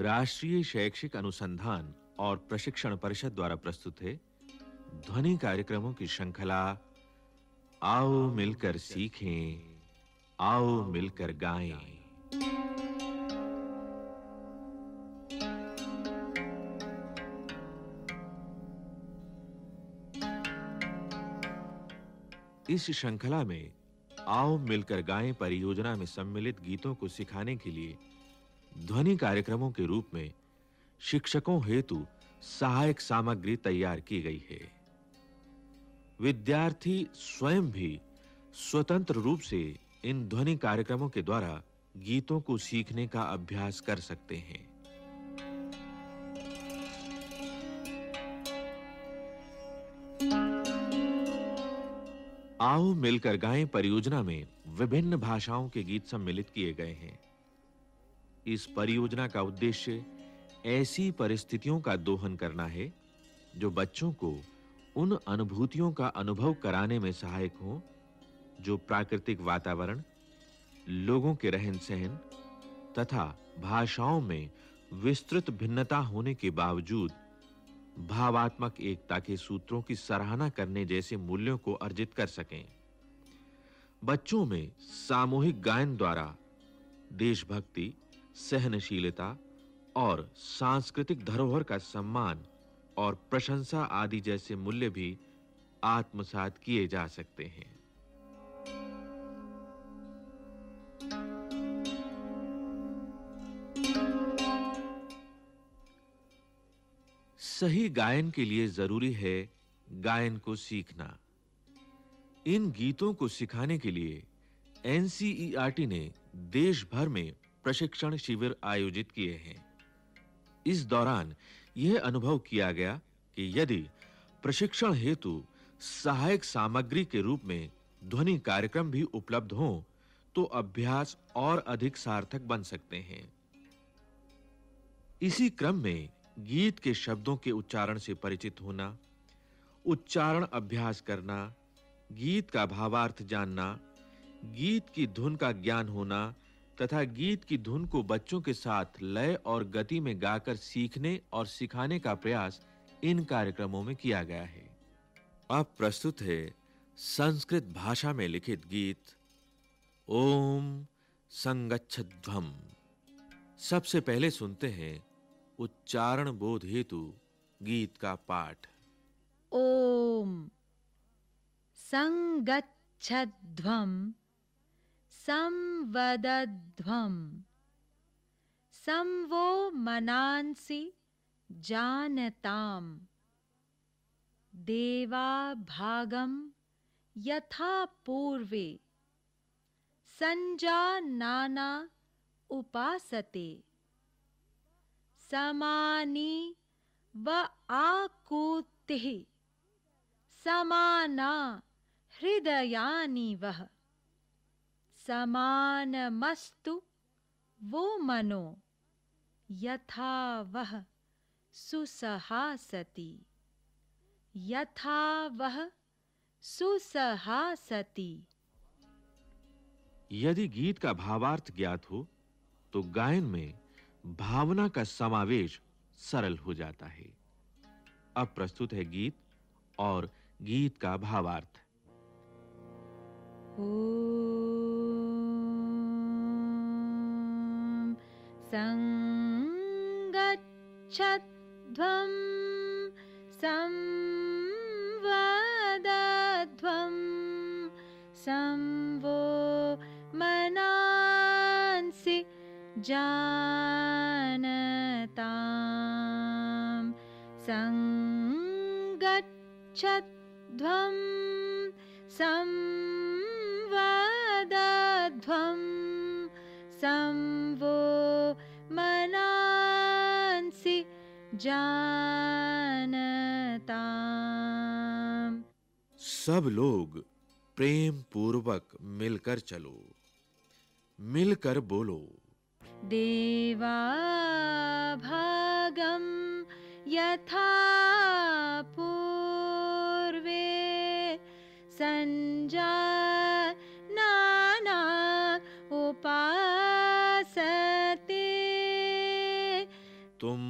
राष्ट्रीय शैक्षिक अनुसंधान और प्रशिक्षण परिषद द्वारा प्रस्तुत है ध्वनि कार्यक्रमों की श्रृंखला, आओ मिलकर सीखें, आओ मिलकर गाएँ। इस श्रृंखला में आओ मिलकर गाएँ परियोजना में सम्मिलित गीतों को सिखाने के लिए ध्वनि कार्यक्रमों के रूप में शिक्षकों हेतु सहायक सामग्री तैयार की गई है। विद्यार्थी स्वयं भी स्वतंत्र रूप से इन ध्वनि कार्यक्रमों के द्वारा गीतों को सीखने का अभ्यास कर सकते हैं। आओ मिलकर गाएँ परियोजना में विभिन्न भाषाओं के गीत सम्मिलित किए गए हैं। इस परियोजना का उद्देश्य ऐसी परिस्थितियों का दोहन करना है, जो बच्चों को उन अनुभूतियों का अनुभव कराने में सहायक हो, जो प्राकृतिक वातावरण, लोगों के रहन-सहन तथा भाषाओं में विस्तृत भिन्नता होने के बावजूद भावात्मक एकता के सूत्रों की सराहना करने जैसे मूल्यों को अर्जित कर सकें। बच्चों में सामूहिक गायन द्वारा देशभक्ति, सहनशीलता और सांस्कृतिक धरोहर का सम्मान और प्रशंसा आदि जैसे मूल्य भी आत्मसात किए जा सकते हैं। सही गायन के लिए ज़रूरी है गायन को सीखना। इन गीतों को सिखाने के लिए एनसीईआरटी ने देश भर में प्रशिक्षण शिविर आयोजित किए हैं। इस दौरान यह अनुभव किया गया कि यदि प्रशिक्षण हेतु सहायक सामग्री के रूप में ध्वनि कार्यक्रम भी उपलब्ध हो तो अभ्यास और अधिक सार्थक बन सकते हैं। इसी क्रम में गीत के शब्दों के उच्चारण से परिचित होना, उच्चारण अभ्यास करना, गीत का भावार्थ जानना, गीत की धुन का ज्ञान होना तथा गीत की धुन को बच्चों के साथ लय और गति में गाकर सीखने और सिखाने का प्रयास इन कार्यक्रमों में किया गया है। अब प्रस्तुत है संस्कृत भाषा में लिखित गीत, ओम संगच्छध्वम। सबसे पहले सुनते हैं उच्चारण बोध हेतु गीत का पाठ। ओम। संगच्छध्वम संवदध्वम संवो मनांसि जानताम। देवा भागम यथा पूर्वे। संजानाना उपासते। समानी व आकुतिः। समाना हृदयानि वह समानमस्तु वो मनो, यथा वह सुसहासति। यथा वह सुसहासति। यदि गीत का भावार्थ ज्ञात हो तो गायन में भावना का समावेश सरल हो जाता है। अब प्रस्तुत है गीत, और गीत का भावार्थ। ॐ सङ्गच्छध्वं संवदध्वं संवो मनांसि जानतां सङ्गच्छध्वं संवदध्वं संवो मनांसि जानताम्। सब लोग प्रेम पूर्वक मिलकर चलो। मिलकर बोलो। देवाभागं यथा पूर्वे सञ्जानाना उपासते। तुम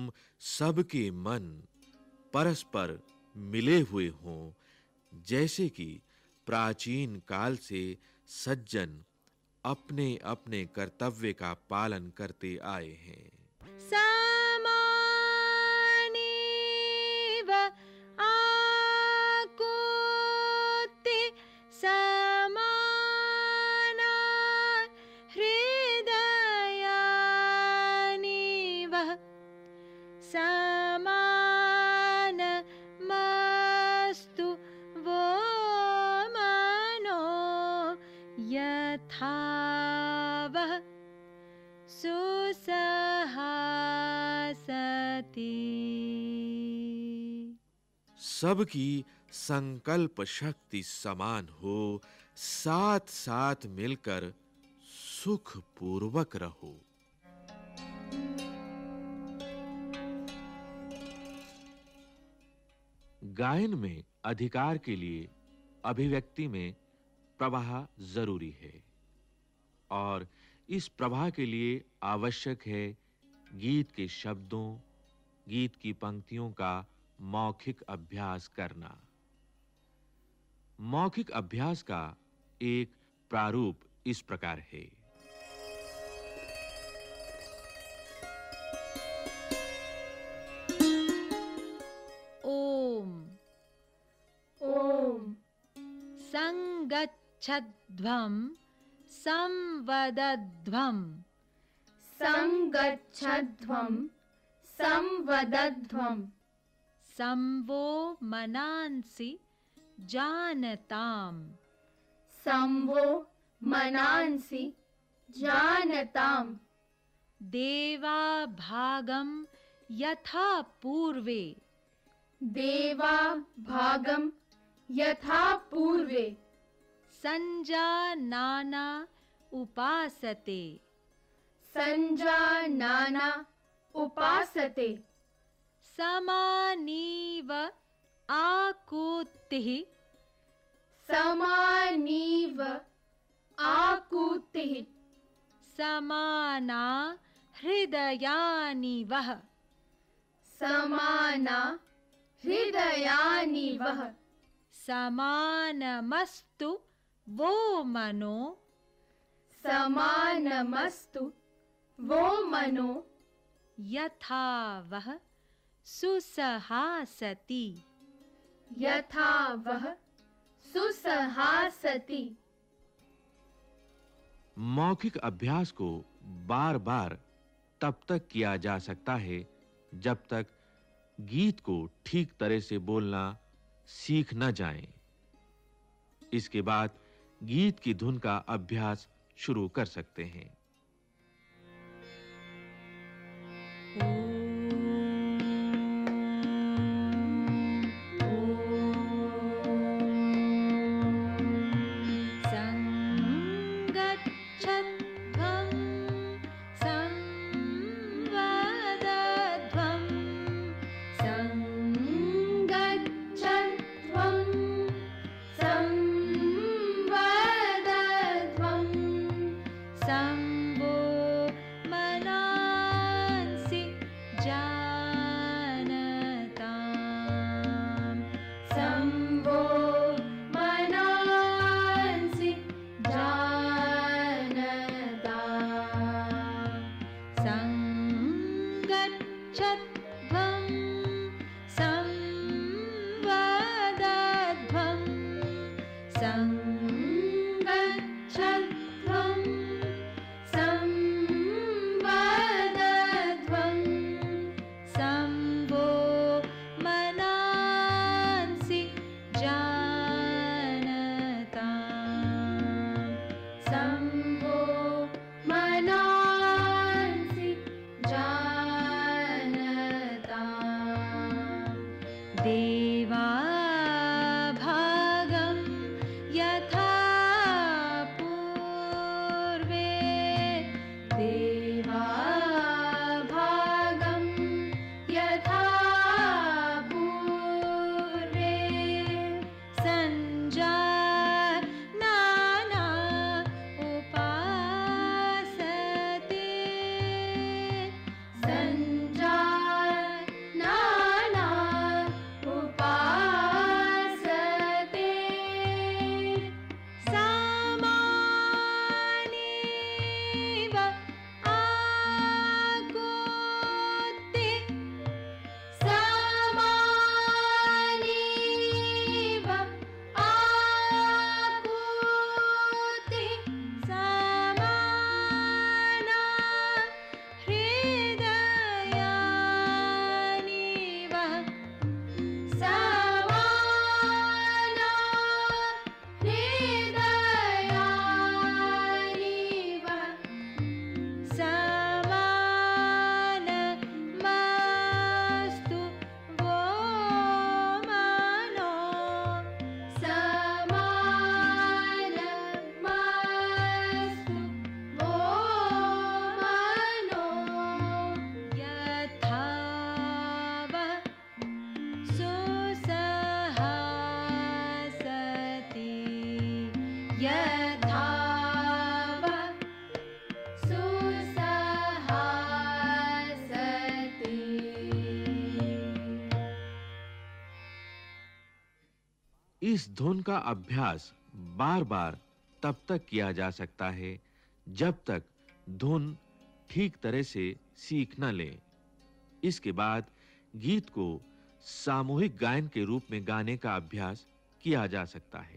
सबके मन परस्पर मिले हुए हों, जैसे कि प्राचीन काल से सज्जन अपने-अपने कर्तव्य का पालन करते आए हैं। समानेव सबकी संकल्प शक्ति समान हो, साथ-साथ मिलकर सुख पूर्वक रहो। गायन में अधिकार के लिए, अभिव्यक्ति में प्रवाह ज़रूरी है और इस प्रवाह के लिए आवश्यक है गीत के शब्दों, गीत की पंक्तियों का मौखिक अभ्यास करना। मौखिक अभ्यास का एक प्रारूप इस प्रकार है। ओम। ॐ सङ्गच्छध्वं संवदध्वं। सङ्गच्छध्वं संवदध्वं। संवो मनांसि जानताम्। संवो मनांसि जानताम्। देवा भागं यथा पूर्वे। देवा भागं यथा पूर्वे। सञ्जानाना उपासते। सञ्जानाना उपासते। समानीव आकुतिः। समानीव आकुतिः। समाना हृदयानि वः समाना हृदयानि वः समानमस्तु वो मनो। समानमस्तु वो मनो। यथा वः सुसहासति। यथा वह सुसहासति। मौखिक अभ्यास को बार-बार तब तक किया जा सकता है जब तक गीत को ठीक तरह से बोलना सीख न जाएँ। इसके बाद गीत की धुन का अभ्यास शुरू कर सकते हैं। देवा इस धुन का अभ्यास बार-बार तब तक किया जा सकता है, जब तक धुन ठीक तरह से सीख न ले। इसके बाद गीत को सामूहिक गायन के रूप में गाने का अभ्यास किया जा सकता है।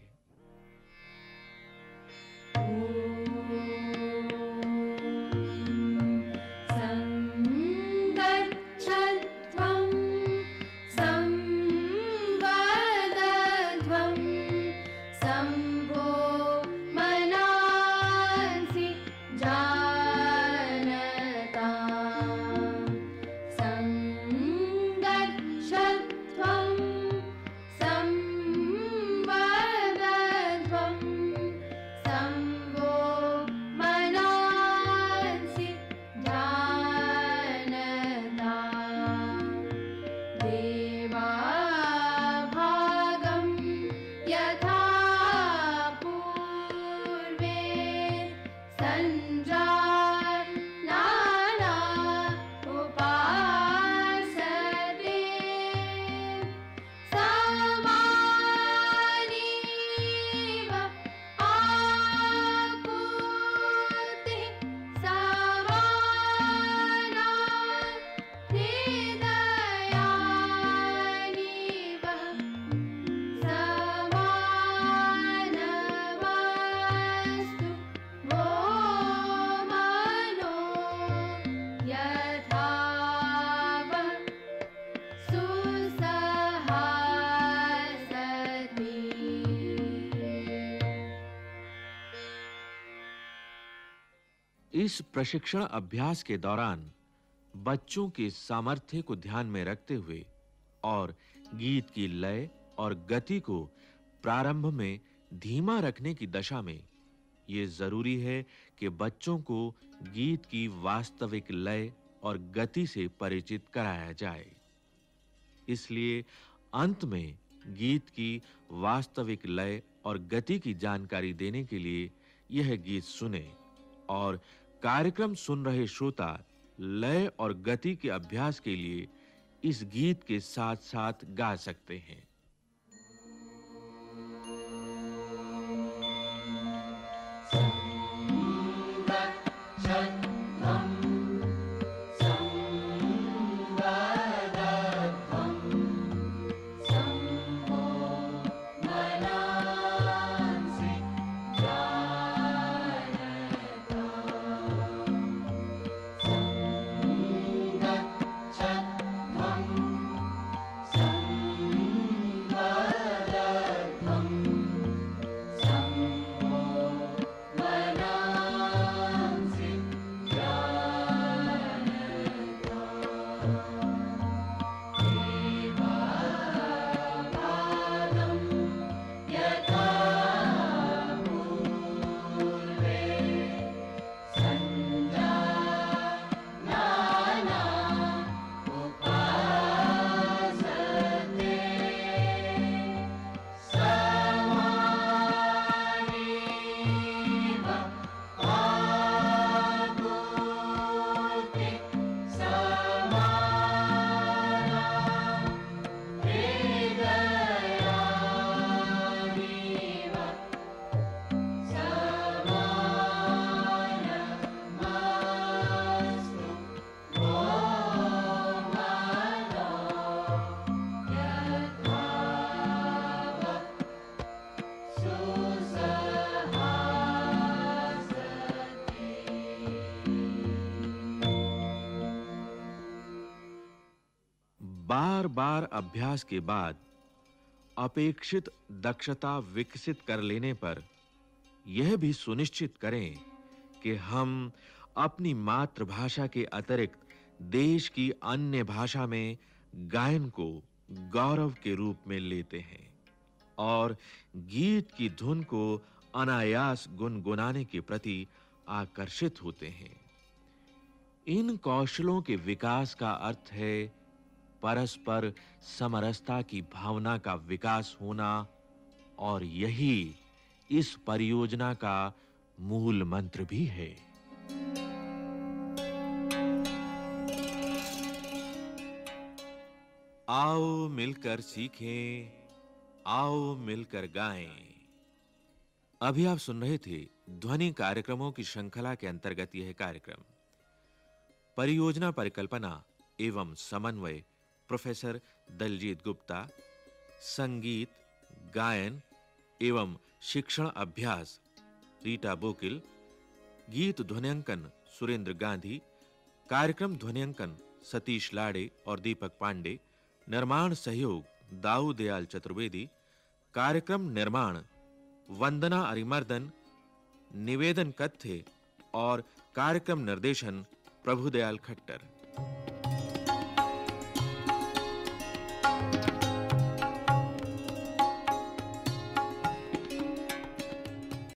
इस प्रशिक्षण अभ्यास के दौरान बच्चों के सामर्थ्य को ध्यान में रखते हुए और गीत की लय और गति को प्रारंभ में धीमा रखने की दशा में ये ज़रूरी है कि बच्चों को गीत की वास्तविक लय और गति से परिचित कराया जाए। इसलिए अंत में गीत की वास्तविक लय और गति की जानकारी देने के लिए यह गीत सुने और कार्यक्रम सुन रहे श्रोता, लय और गति के अभ्यास के लिए इस गीत के साथ-साथ गा सकते हैं। बार-बार अभ्यास के बाद अपेक्षित दक्षता विकसित कर लेने पर यह भी सुनिश्चित करें कि हम अपनी मातृभाषा के अतिरिक्त देश की अन्य भाषा में गायन को गौरव के रूप में लेते हैं और गीत की धुन को अनायास गुनगुनाने के प्रति आकर्षित होते हैं। इन कौशलों के विकास का अर्थ है परस्पर समरसता की भावना का विकास होना और यही इस परियोजना का मूल मंत्र भी है। आओ मिलकर सीखें, आओ मिलकर गाएँ। अभी आप सुन रहे थे ध्वनि कार्यक्रमों की श्रृंखला के अंतर्गत यह कार्यक्रम। परियोजना परिकल्पना एवं समन्वय प्रोफेसर दलजीत गुप्ता, संगीत, गायन एवं शिक्षण अभ्यास, रीटा बोकिल, गीत ध्वनियांकन सुरेंद्र गांधी, कार्यक्रम ध्वनियांकन सतीश लाड़े और दीपक पांडे, निर्माण सहयोग दाऊ दयाल चतुर्वेदी, कार्यक्रम निर्माण वंदना अरिमर्दन, निवेदन कथ्य और कार्यक्रम निर्देशन प्रभुदयाल खट्टर।